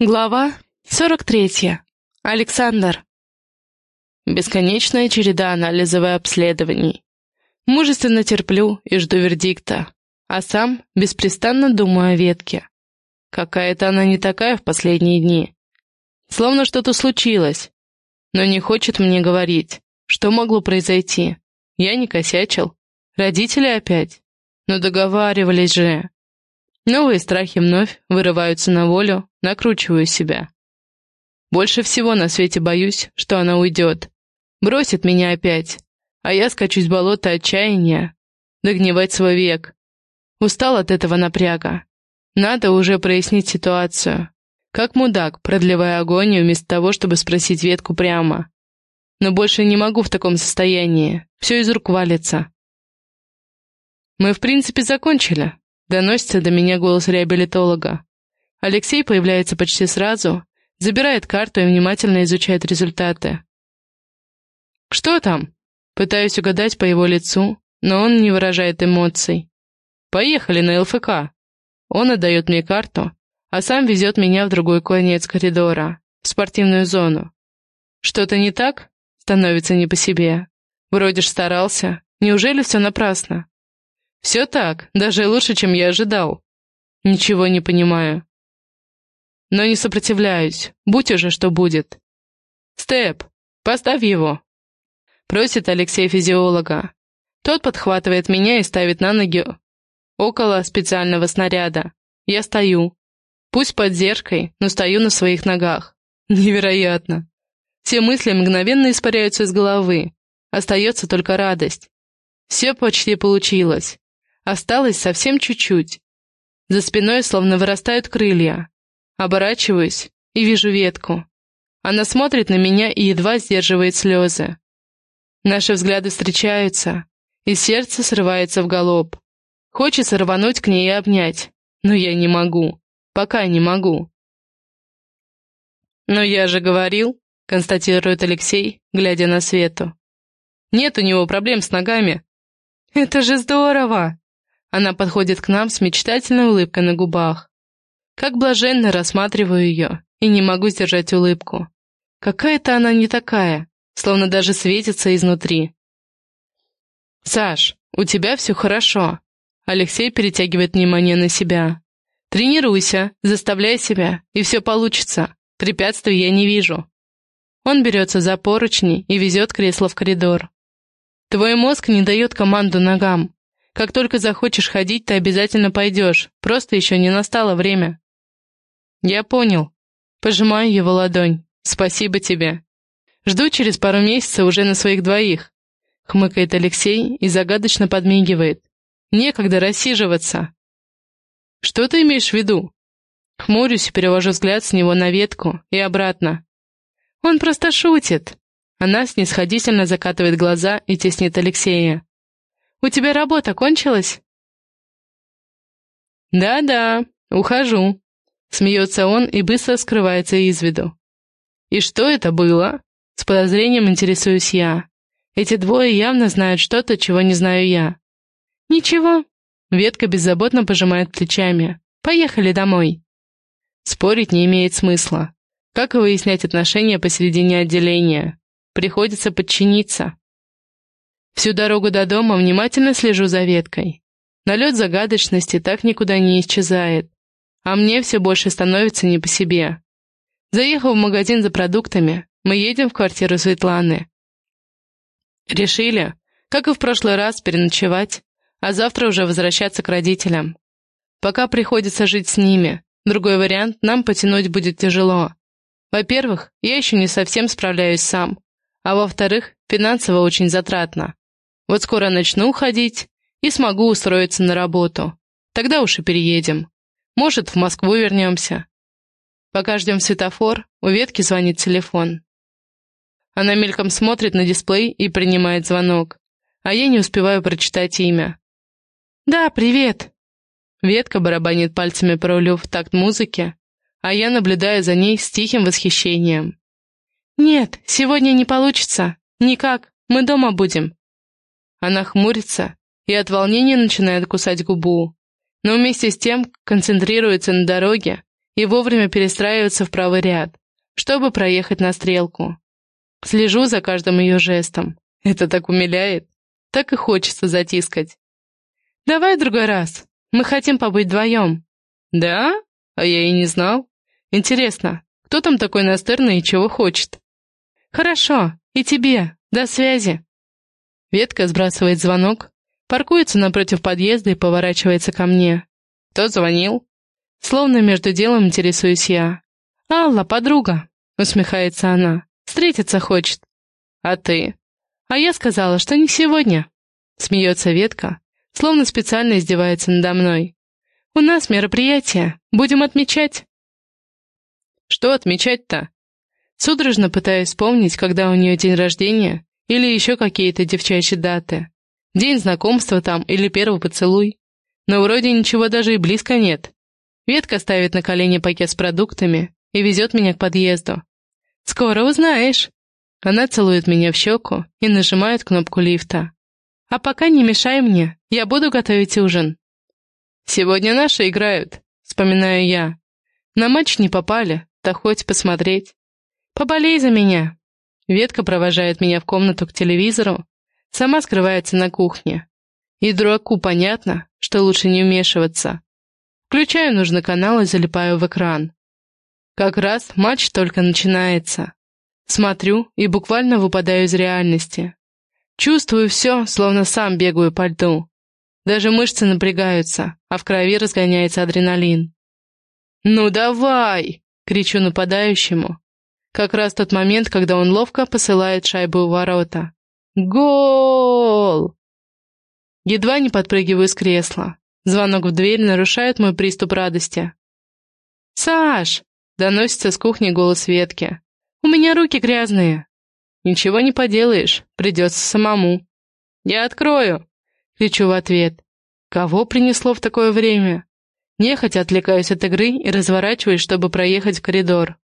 Глава 43. Александр. Бесконечная череда анализов и обследований. Мужественно терплю и жду вердикта, а сам беспрестанно думаю о ветке. Какая-то она не такая в последние дни. Словно что-то случилось, но не хочет мне говорить, что могло произойти. Я не косячил. Родители опять. Но договаривались же. Новые страхи вновь вырываются на волю, накручиваю себя. Больше всего на свете боюсь, что она уйдет. Бросит меня опять, а я скачусь в болото отчаяния, догнивать свой век. Устал от этого напряга. Надо уже прояснить ситуацию. Как мудак, продлевая агонию вместо того, чтобы спросить ветку прямо. Но больше не могу в таком состоянии. Все из рук валится. Мы, в принципе, закончили. Доносится до меня голос реабилитолога. Алексей появляется почти сразу, забирает карту и внимательно изучает результаты. «Что там?» Пытаюсь угадать по его лицу, но он не выражает эмоций. «Поехали на ЛФК». Он отдает мне карту, а сам везет меня в другой конец коридора, в спортивную зону. Что-то не так? Становится не по себе. Вроде ж старался. Неужели все напрасно? Все так, даже лучше, чем я ожидал. Ничего не понимаю. Но не сопротивляюсь, будь уже что будет. Степ, поставь его. Просит Алексей физиолога. Тот подхватывает меня и ставит на ноги около специального снаряда. Я стою. Пусть под зеркой, но стою на своих ногах. Невероятно. Все мысли мгновенно испаряются из головы. Остается только радость. Все почти получилось. Осталось совсем чуть-чуть. За спиной словно вырастают крылья. Оборачиваюсь и вижу ветку. Она смотрит на меня и едва сдерживает слезы. Наши взгляды встречаются, и сердце срывается в галоп. Хочется рвануть к ней и обнять, но я не могу. Пока не могу. «Но я же говорил», — констатирует Алексей, глядя на Свету. «Нет у него проблем с ногами». «Это же здорово!» Она подходит к нам с мечтательной улыбкой на губах. Как блаженно рассматриваю ее и не могу сдержать улыбку. Какая-то она не такая, словно даже светится изнутри. «Саш, у тебя все хорошо». Алексей перетягивает внимание на себя. «Тренируйся, заставляй себя, и все получится. Препятствий я не вижу». Он берется за поручни и везет кресло в коридор. «Твой мозг не дает команду ногам, как только захочешь ходить, ты обязательно пойдешь, просто еще не настало время». «Я понял». Пожимаю его ладонь. «Спасибо тебе». «Жду через пару месяцев уже на своих двоих», — хмыкает Алексей и загадочно подмигивает. «Некогда рассиживаться». «Что ты имеешь в виду?» Хмурюсь и перевожу взгляд с него на ветку и обратно. «Он просто шутит». Она снисходительно закатывает глаза и теснит Алексея. У тебя работа кончилась?» «Да-да, ухожу», — смеется он и быстро скрывается из виду. «И что это было?» — с подозрением интересуюсь я. Эти двое явно знают что-то, чего не знаю я. «Ничего», — ветка беззаботно пожимает плечами. «Поехали домой». Спорить не имеет смысла. Как и выяснять отношения посередине отделения? Приходится подчиниться. Всю дорогу до дома внимательно слежу за веткой. Налет загадочности так никуда не исчезает, а мне все больше становится не по себе. Заехав в магазин за продуктами, мы едем в квартиру Светланы. Решили, как и в прошлый раз, переночевать, а завтра уже возвращаться к родителям. Пока приходится жить с ними, другой вариант нам потянуть будет тяжело. Во-первых, я еще не совсем справляюсь сам, а во-вторых, финансово очень затратно. Вот скоро начну ходить и смогу устроиться на работу. Тогда уж и переедем. Может, в Москву вернемся. Пока ждем светофор, у ветки звонит телефон. Она мельком смотрит на дисплей и принимает звонок, а я не успеваю прочитать имя. «Да, привет!» Ветка барабанит пальцами по рулю в такт музыки, а я наблюдаю за ней с тихим восхищением. «Нет, сегодня не получится. Никак. Мы дома будем. Она хмурится и от волнения начинает кусать губу, но вместе с тем концентрируется на дороге и вовремя перестраиваться в правый ряд, чтобы проехать на стрелку. Слежу за каждым ее жестом. Это так умиляет. Так и хочется затискать. «Давай в другой раз. Мы хотим побыть вдвоем». «Да? А я и не знал. Интересно, кто там такой настырный и чего хочет?» «Хорошо. И тебе. До связи». Ветка сбрасывает звонок, паркуется напротив подъезда и поворачивается ко мне. «Кто звонил?» Словно между делом интересуюсь я. «Алла, подруга», — усмехается она. «Встретиться хочет». «А ты?» «А я сказала, что не сегодня», — смеется ветка, словно специально издевается надо мной. «У нас мероприятие. Будем отмечать». «Что отмечать-то?» Судорожно пытаюсь вспомнить, когда у нее день рождения или еще какие-то девчачьи даты. День знакомства там или первый поцелуй. Но вроде ничего даже и близко нет. Ветка ставит на колени пакет с продуктами и везет меня к подъезду. «Скоро узнаешь!» Она целует меня в щеку и нажимает кнопку лифта. «А пока не мешай мне, я буду готовить ужин». «Сегодня наши играют», — вспоминаю я. «На матч не попали, да хоть посмотреть». «Поболей за меня!» Ветка провожает меня в комнату к телевизору, сама скрывается на кухне. И дураку понятно, что лучше не вмешиваться. Включаю нужный канал и залипаю в экран. Как раз матч только начинается. Смотрю и буквально выпадаю из реальности. Чувствую все, словно сам бегаю по льду. Даже мышцы напрягаются, а в крови разгоняется адреналин. «Ну давай!» — кричу нападающему. Как раз тот момент, когда он ловко посылает шайбу у ворота. «Гол!» Едва не подпрыгиваю с кресла. Звонок в дверь нарушает мой приступ радости. «Саш!» — доносится с кухни голос Ветки. «У меня руки грязные!» «Ничего не поделаешь, придется самому». «Я открою!» — кричу в ответ. «Кого принесло в такое время?» Нехотя отвлекаюсь от игры и разворачиваюсь, чтобы проехать в коридор.